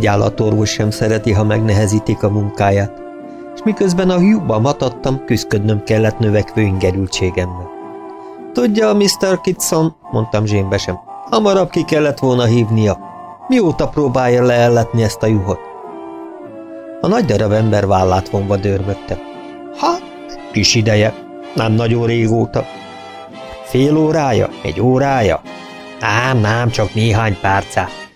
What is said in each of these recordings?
Egy állatorvos sem szereti, ha megnehezítik a munkáját, és miközben a hiúba matadtam, küzdködnöm kellett növekvő ingerültségemmel. Tudja, Mr. Kitson, mondtam zsémbesen, hamarabb ki kellett volna hívnia. Mióta próbálja leelletni ezt a juhot? A nagy darab ember vállát vonva dörmögte. Ha, kis ideje, nem nagyon régóta. Fél órája? Egy órája? Ám, nem, csak néhány párcát.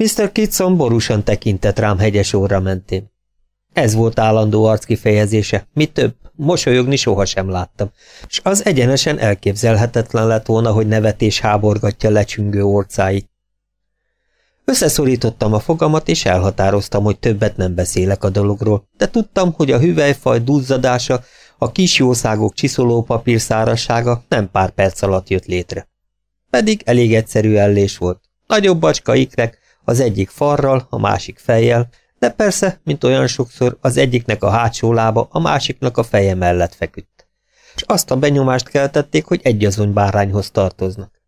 Mr. Kitson borúsan tekintett rám hegyes óra mentén. Ez volt állandó arckifejezése, mi több, mosolyogni sohasem láttam, és az egyenesen elképzelhetetlen lett volna, hogy nevetés háborgatja lecsüngő orcáit. Összeszorítottam a fogamat, és elhatároztam, hogy többet nem beszélek a dologról, de tudtam, hogy a hüvelyfaj duzzadása, a kis jószágok csiszolópapír szárassága nem pár perc alatt jött létre. Pedig elég egyszerű ellés volt. Nagyobb bacska ikrek, az egyik farral, a másik fejjel, de persze, mint olyan sokszor, az egyiknek a hátsó lába, a másiknak a feje mellett feküdt. És azt a benyomást keltették, hogy egyazony bárányhoz tartoznak.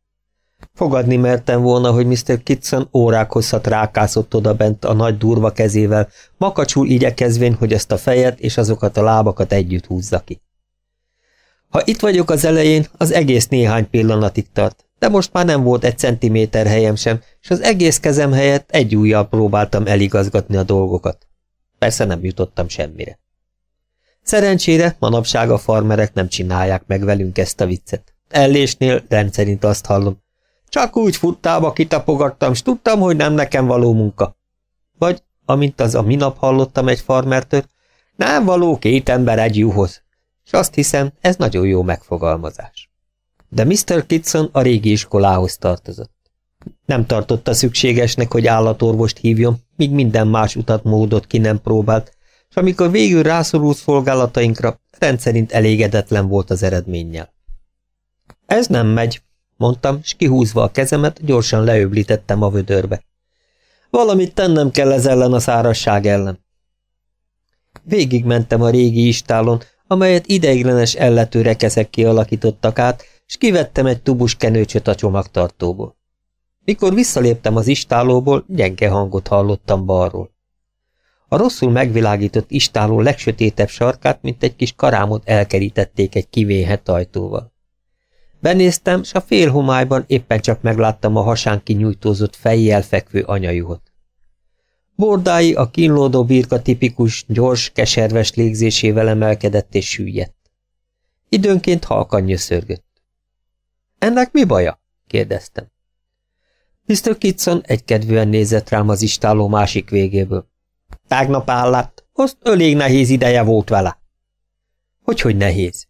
Fogadni mertem volna, hogy Mr. Kitson órák hosszat rákászott oda bent a nagy durva kezével, makacsul igyekezvén, hogy ezt a fejet és azokat a lábakat együtt húzza ki. Ha itt vagyok az elején, az egész néhány pillanatig tart, de most már nem volt egy centiméter helyem sem, és az egész kezem helyett egy ujjal próbáltam eligazgatni a dolgokat. Persze nem jutottam semmire. Szerencsére manapság a farmerek nem csinálják meg velünk ezt a viccet. Ellésnél rendszerint azt hallom. Csak úgy futtába kitapogattam, s tudtam, hogy nem nekem való munka. Vagy, amint az a minap hallottam egy farmertől, nem való két ember egy juhoz. És azt hiszem, ez nagyon jó megfogalmazás. De Mr. Kitson a régi iskolához tartozott. Nem tartotta szükségesnek, hogy állatorvost hívjon, míg minden más utat módot ki nem próbált, és amikor végül rászorult szolgálatainkra, rendszerint elégedetlen volt az eredménnyel. Ez nem megy, mondtam, és kihúzva a kezemet, gyorsan leöblítettem a vödörbe. Valamit tennem kell ez ellen a szárasság ellen. Végigmentem a régi istálon, amelyet ideiglenes ellető rekeszek kialakítottak át, és kivettem egy tubus kenőcsöt a csomagtartóból. Mikor visszaléptem az istálóból, gyenge hangot hallottam balról. A rosszul megvilágított istáló legsötétebb sarkát, mint egy kis karámot elkerítették egy kivéhet ajtóval. Benéztem, s a félhomályban éppen csak megláttam a hasán kinyújtózott fejjel fekvő anyajuhot. Bordái a kínlódó birka tipikus, gyors, keserves légzésével emelkedett és süllyedt. Időnként halkan nyöszörgött. Ennek mi baja? kérdeztem. Mr. Kitson egykedvűen nézett rám az istáló másik végéből. Tágnap állat, azt elég nehéz ideje volt vele. Hogyhogy nehéz?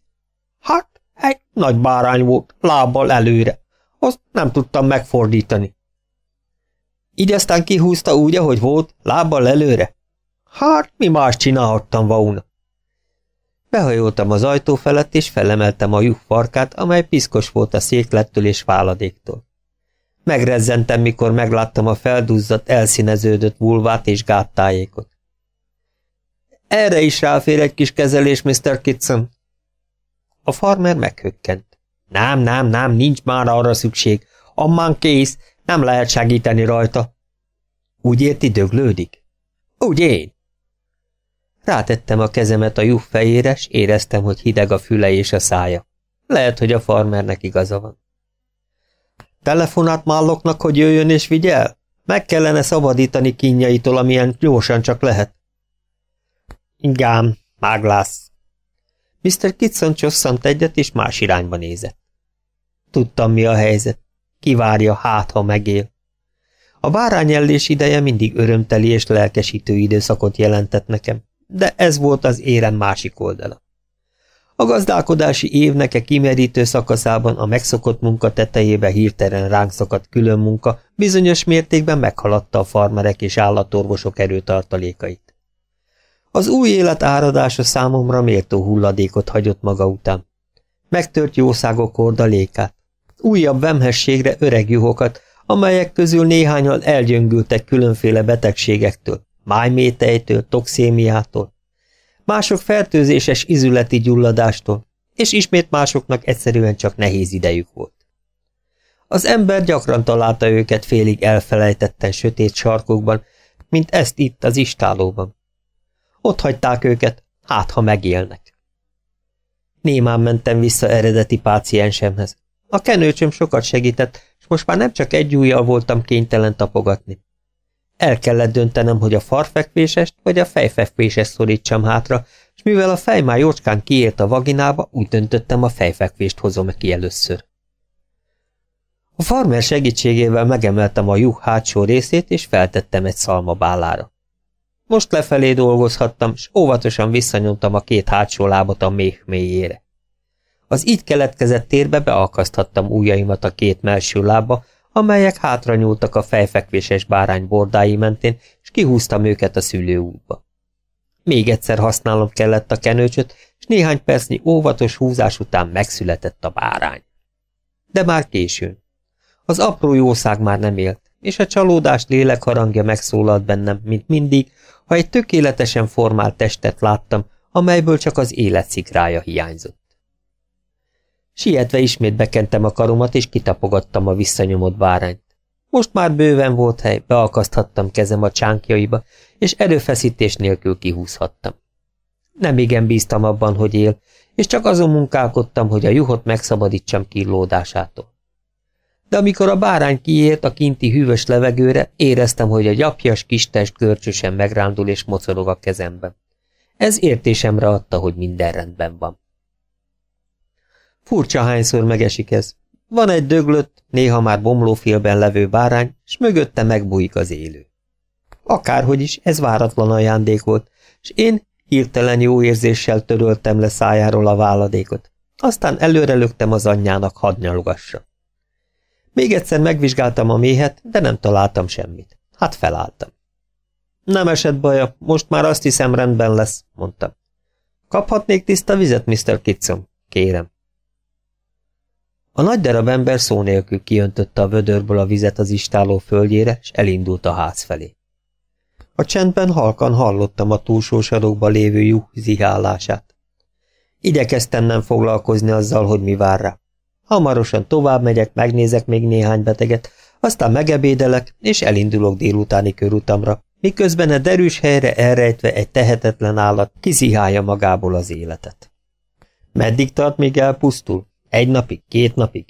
Hát, egy nagy bárány volt, lábbal előre. Azt nem tudtam megfordítani. Így aztán kihúzta úgy, ahogy volt, lábbal előre? Hát, mi más csinálhattam volna? Behajoltam az ajtó felett, és felemeltem a lyuk farkát, amely piszkos volt a széklettől és váladéktól. Megrezzentem, mikor megláttam a felduzzadt, elszíneződött vulvát és gáttájékot. Erre is ráfér egy kis kezelés, Mr. Kitson. A farmer meghökkent. Nem, nem, nem, nincs már arra szükség. Ammán kész, nem lehet segíteni rajta. Úgy érti, döglődik? Úgy én. Rátettem a kezemet a juh fejére, s éreztem, hogy hideg a füle és a szája. Lehet, hogy a farmernek igaza van. Telefonát málloknak, hogy jöjjön és vigyel? Meg kellene szabadítani kínjaitól, amilyen gyorsan csak lehet. Igám, máglász. Mr. Kitson csosszant egyet, és más irányba nézett. Tudtam, mi a helyzet. Kivárja, hát, ha megél. A bárányellés ideje mindig örömteli és lelkesítő időszakot jelentett nekem, de ez volt az érem másik oldala. A gazdálkodási évneke kimerítő szakaszában a megszokott munka tetejébe hirtelen ránk szakadt külön munka bizonyos mértékben meghaladta a farmerek és állatorvosok erőtartalékait. Az új élet áradása számomra méltó hulladékot hagyott maga után. Megtört jószágok ordalékát, újabb vemhességre öreg juhokat, amelyek közül néhányan elgyöngültek különféle betegségektől, májmétejtől, toxémiától, mások fertőzéses izületi gyulladástól, és ismét másoknak egyszerűen csak nehéz idejük volt. Az ember gyakran találta őket félig elfelejtetten sötét sarkokban, mint ezt itt az istálóban. Ott hagyták őket, hát ha megélnek. Némán mentem vissza eredeti páciensemhez. A kenőcsöm sokat segített, és most már nem csak egy ujjal voltam kénytelen tapogatni. El kellett döntenem, hogy a farfekvésest vagy a fejfekvésest szorítsam hátra, és mivel a fej már jócskán kiért a vaginába, úgy döntöttem a fejfekvést hozom ki először. A farmer segítségével megemeltem a juh hátsó részét, és feltettem egy szalmabálára. Most lefelé dolgozhattam, és óvatosan visszanyomtam a két hátsó lábat a méh mélyére. Az így keletkezett térbe beakaszthattam ujjaimat a két melső lába, amelyek hátra nyúltak a fejfekvéses bárány bordái mentén, és kihúztam őket a szülőútba. Még egyszer használnom kellett a kenőcsöt, és néhány percnyi óvatos húzás után megszületett a bárány. De már későn. Az apró jószág már nem élt, és a csalódás lélekharangja megszólalt bennem, mint mindig, ha egy tökéletesen formált testet láttam, amelyből csak az élet szikrája hiányzott. Sietve ismét bekentem a karomat, és kitapogattam a visszanyomott bárányt. Most már bőven volt hely, beakaszthattam kezem a csánkjaiba, és erőfeszítés nélkül kihúzhattam. Nem igen bíztam abban, hogy él, és csak azon munkálkodtam, hogy a juhot megszabadítsam kínlódásától. De amikor a bárány kiért a kinti hűvös levegőre, éreztem, hogy a gyapjas kis test görcsösen megrándul és mocorog a kezemben. Ez értésemre adta, hogy minden rendben van. Furcsa hányszor megesik ez. Van egy döglött, néha már bomlófélben levő bárány, s mögötte megbújik az élő. Akárhogy is, ez váratlan ajándék volt, és én hirtelen jó érzéssel töröltem le szájáról a váladékot. Aztán előre lögtem az anyjának hadnyalogassa. Még egyszer megvizsgáltam a méhet, de nem találtam semmit. Hát felálltam. Nem esett baja, most már azt hiszem rendben lesz, mondtam. Kaphatnék tiszta vizet, Mr. Kitson? Kérem. A nagy darab ember szó nélkül kiöntötte a vödörből a vizet az istáló földjére, és elindult a ház felé. A csendben halkan hallottam a túlsó sarokba lévő juh zihálását. Igyekeztem nem foglalkozni azzal, hogy mi vár rá. Hamarosan tovább megyek, megnézek még néhány beteget, aztán megebédelek, és elindulok délutáni körutamra, miközben a derűs helyre elrejtve egy tehetetlen állat kizihálja magából az életet. Meddig tart, míg elpusztul? Egy napig, két napig?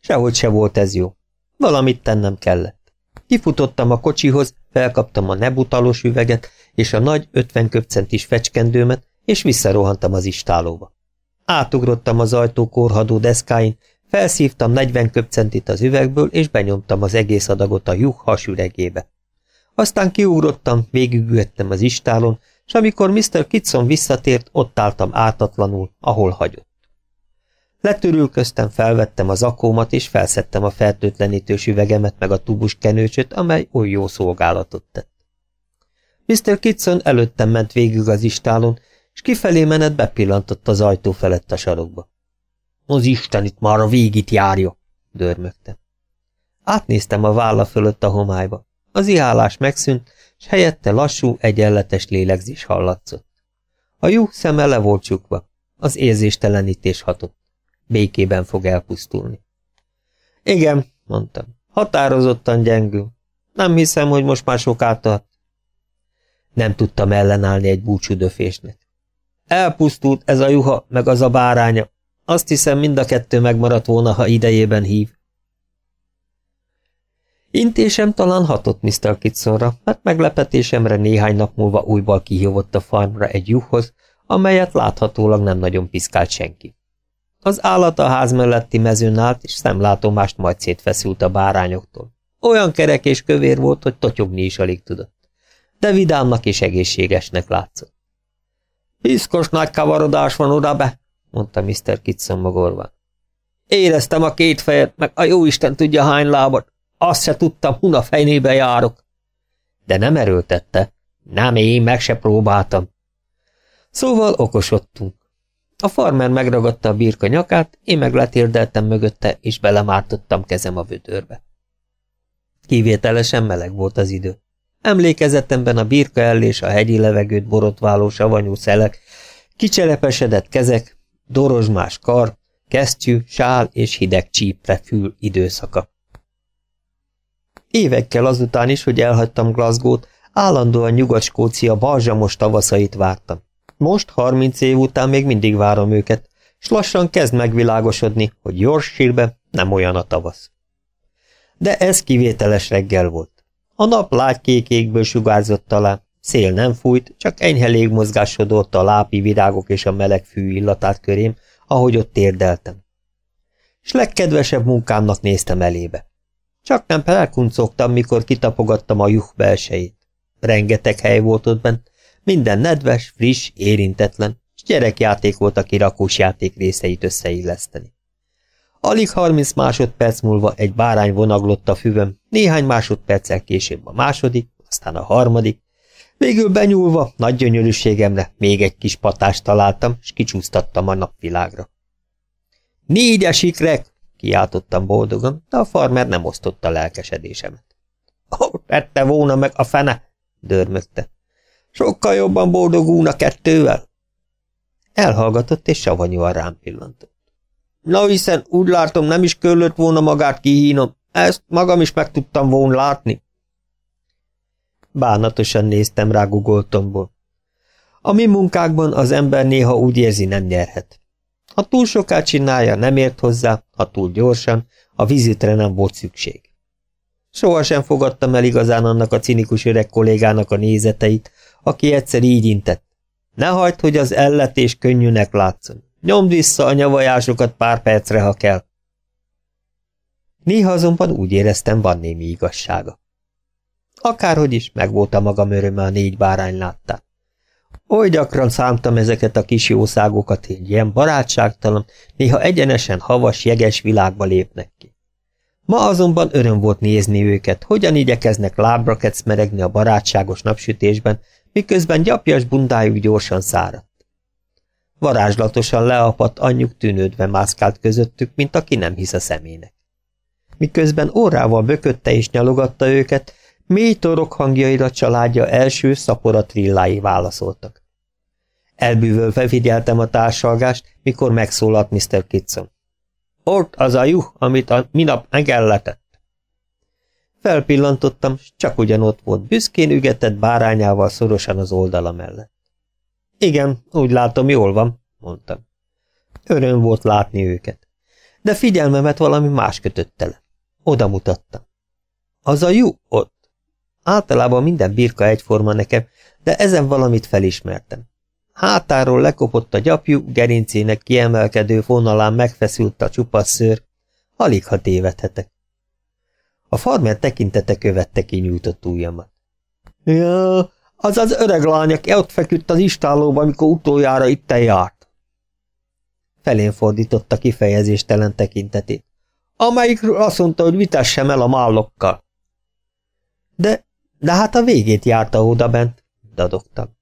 Sehogy se volt ez jó. Valamit tennem kellett. Kifutottam a kocsihoz, felkaptam a nebutalos üveget és a nagy 50 köpcentis fecskendőmet, és visszarohantam az istálóba. Átugrottam az ajtó korhadó deszkáin, felszívtam 40 köpcentit az üvegből, és benyomtam az egész adagot a juh hasüregébe. Aztán kiugrottam, végigülhettem az istálon, és amikor Mr. Kitson visszatért, ott álltam ártatlanul, ahol hagyott. Letörülköztem, felvettem az akómat, és felszettem a fertőtlenítős üvegemet meg a tubus kenőcsöt, amely oly jó szolgálatot tett. Mr. Kitson előttem ment végig az istálon, és kifelé menet bepillantott az ajtó felett a sarokba. Az Isten itt már a végit járja, dörmögte. Átnéztem a válla fölött a homályba. Az ihálás megszűnt, és helyette lassú, egyenletes lélegzés hallatszott. A juh szeme le volt csukva. Az érzéstelenítés hatott. Békében fog elpusztulni. Igen, mondtam. Határozottan gyengül. Nem hiszem, hogy most már soká tart. Nem tudtam ellenállni egy búcsúdöfésnek. Elpusztult ez a juha, meg az a báránya. Azt hiszem, mind a kettő megmaradt volna, ha idejében hív. Intésem talán hatott Mr. Kitsonra, mert meglepetésemre néhány nap múlva újból kihívott a farmra egy juhhoz, amelyet láthatólag nem nagyon piszkált senki. Az állat a ház melletti mezőn állt, és szemlátomást majd szétfeszült a bárányoktól. Olyan kerek és kövér volt, hogy totyogni is alig tudott. De vidámnak és egészségesnek látszott. Piszkos nagy kavarodás van oda be, mondta Mr. Kitson magorva. Éreztem a két fejet, meg a jóisten tudja hány lábat. Azt se tudtam, huna fejnébe járok. De nem erőltette. Nem, én meg se próbáltam. Szóval okosodtunk. A farmer megragadta a birka nyakát, én meg letérdeltem mögötte, és belemártottam kezem a vödörbe. Kivételesen meleg volt az idő. Emlékezetemben a birka ellés, a hegyi levegőt borotváló savanyú szelek, kicselepesedett kezek, dorozsmás kar, kesztyű, sál és hideg csípre fül időszaka. Évekkel azután is, hogy elhagytam Glasgow-t, Állandóan Nyugat-Skócia balzsamos tavaszait vártam. Most, harminc év után még mindig várom őket, s lassan kezd megvilágosodni, hogy Yorkshire nem olyan a tavasz. De ez kivételes reggel volt. A nap lágykék égből sugárzott talán, szél nem fújt, csak enyhe légmozgás sodorta a lápi virágok és a meleg fű illatát körém, ahogy ott térdeltem. S legkedvesebb munkámnak néztem elébe. Csak nem pelkuncogtam, mikor kitapogattam a juh belsejét. Rengeteg hely volt ott bent, minden nedves, friss, érintetlen, és gyerekjáték volt a kirakós játék részeit összeilleszteni. Alig harminc másodperc múlva egy bárány vonaglott a füvöm, néhány másodperccel később a második, aztán a harmadik. Végül benyúlva, nagy gyönyörűségemre még egy kis patást találtam, és kicsúsztattam a napvilágra. Négyes ikrek! kiáltottam boldogan, de a farmer nem osztotta lelkesedésemet. Ó, oh, tette volna meg a fene! dörmögte. Sokkal jobban boldogulna kettővel. Elhallgatott és savanyúan rám pillantott. Na hiszen úgy látom, nem is körülött volna magát kihínom. Ezt magam is meg tudtam volna látni. Bánatosan néztem rá gugoltomból. A mi munkákban az ember néha úgy érzi, nem nyerhet. Ha túl soká csinálja, nem ért hozzá, ha túl gyorsan, a vizitre nem volt szükség. Sohasem fogadtam el igazán annak a cinikus öreg kollégának a nézeteit, aki egyszer így intett. Ne hagyd, hogy az elletés könnyűnek látszon. Nyomd vissza a nyavajásokat pár percre, ha kell. Néha azonban úgy éreztem, van némi igazsága. Akárhogy is, megvolt a magam öröme a négy bárány láttán. Oly gyakran számtam ezeket a kis jószágokat, hogy ilyen barátságtalan, néha egyenesen havas, jeges világba lépnek ki. Ma azonban öröm volt nézni őket, hogyan igyekeznek lábra kecmeregni a barátságos napsütésben, miközben gyapjas bundájuk gyorsan száradt. Varázslatosan leapadt anyjuk tűnődve mászkált közöttük, mint aki nem hisz a szemének. Miközben órával bökötte és nyalogatta őket, mély torok hangjaira családja első szapora trillái válaszoltak. Elbűvölve figyeltem a társalgást, mikor megszólalt Mr. Kitson. Ott az a juh, amit a minap megelletett. Felpillantottam, s csak ugyanott volt, büszkén ügetett bárányával szorosan az oldala mellett. Igen, úgy látom, jól van, mondtam. Öröm volt látni őket. De figyelmemet valami más kötötte le. Oda mutattam. Az a jó ott. Általában minden birka egyforma nekem, de ezen valamit felismertem. Hátáról lekopott a gyapjú, gerincének kiemelkedő vonalán megfeszült a csupasz szőr. Alig ha tévedhetek. A farmer tekintete követte ki nyújtott ujjamat. Ja, az az öreg lány, aki ott feküdt az istálóban, amikor utoljára itt járt. Felén fordította kifejezéstelen tekintetét. Amelyikről azt mondta, hogy vitessem el a mállokkal. De, de hát a végét járta oda bent, dadogtam.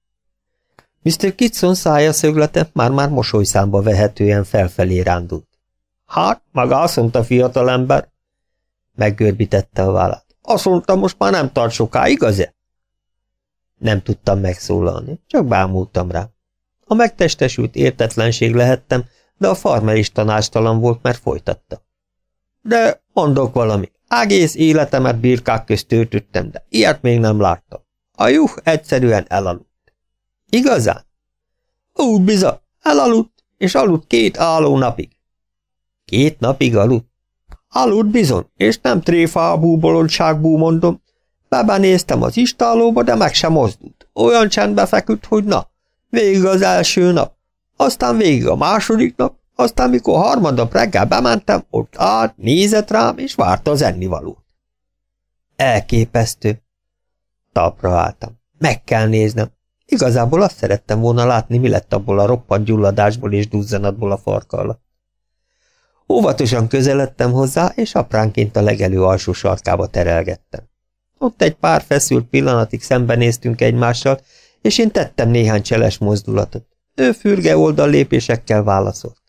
Mr. Kitson szája szöglete már-már mosolyszámba vehetően felfelé rándult. Hát, maga azt mondta, fiatalember, Meggörbítette a vállát. Azt mondta, most már nem tart soká, igaz-e? Nem tudtam megszólalni, csak bámultam rá. A megtestesült értetlenség lehettem, de a farmer is tanástalan volt, mert folytatta. De mondok valami, egész életemet birkák közt töltöttem, de ilyet még nem láttam. A juh egyszerűen elaludt. Igazán? Úgy bizony, elaludt, és aludt két álló napig. Két napig aludt? Aludt bizony, és nem tréfábú bolondságból mondom. Bebenéztem az istálóba, de meg sem mozdult. Olyan csendbe feküdt, hogy na, végig az első nap, aztán végig a második nap, aztán mikor harmadnap reggel bementem, ott állt, nézett rám, és várta az ennivalót. Elképesztő. Talpra álltam. Meg kell néznem. Igazából azt szerettem volna látni, mi lett abból a roppant gyulladásból és duzzanatból a farka alatt. Óvatosan közeledtem hozzá, és apránként a legelő alsó sarkába terelgettem. Ott egy pár feszült pillanatig szembenéztünk egymással, és én tettem néhány cseles mozdulatot. Ő fürge oldal lépésekkel válaszolt.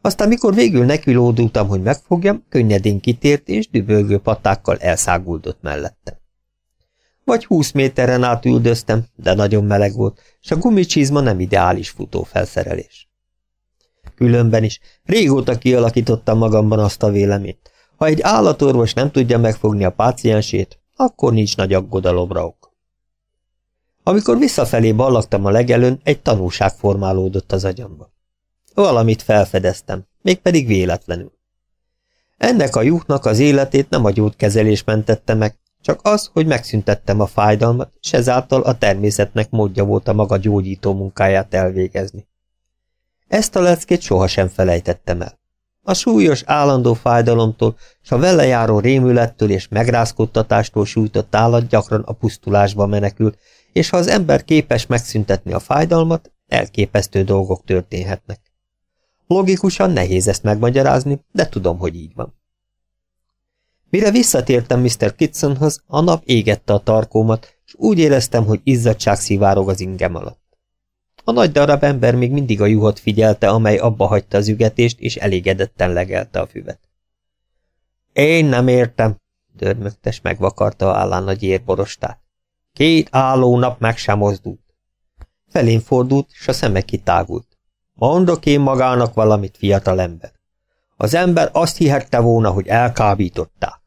Aztán, mikor végül nekilódultam, hogy megfogjam, könnyedén kitért, és dübölgő patákkal elszáguldott mellettem. Vagy húsz méteren át üldöztem, de nagyon meleg volt, és a gumicsizma nem ideális futófelszerelés. Különben is régóta kialakítottam magamban azt a véleményt. Ha egy állatorvos nem tudja megfogni a páciensét, akkor nincs nagy aggodalomra ok. Amikor visszafelé ballagtam a legelőn, egy tanulság formálódott az agyamba. Valamit felfedeztem, mégpedig véletlenül. Ennek a lyuknak az életét nem a gyógykezelés mentette meg, csak az, hogy megszüntettem a fájdalmat, és ezáltal a természetnek módja volt a maga gyógyító munkáját elvégezni. Ezt a leckét sohasem felejtettem el. A súlyos, állandó fájdalomtól, s a vele járó rémülettől és megrázkodtatástól sújtott állat gyakran a pusztulásba menekül, és ha az ember képes megszüntetni a fájdalmat, elképesztő dolgok történhetnek. Logikusan nehéz ezt megmagyarázni, de tudom, hogy így van. Mire visszatértem Mr. Kitsonhoz, a nap égette a tarkómat, és úgy éreztem, hogy izzadság szivárog az ingem alatt. A nagy darab ember még mindig a juhot figyelte, amely abba hagyta az ügetést, és elégedetten legelte a füvet. Én nem értem, dörmögtes megvakarta állán a gyérborostát. Két álló nap meg sem mozdult. Felén fordult, és a szeme kitágult. Mondok én magának valamit, fiatal ember. Az ember azt hihette volna, hogy elkábítottál.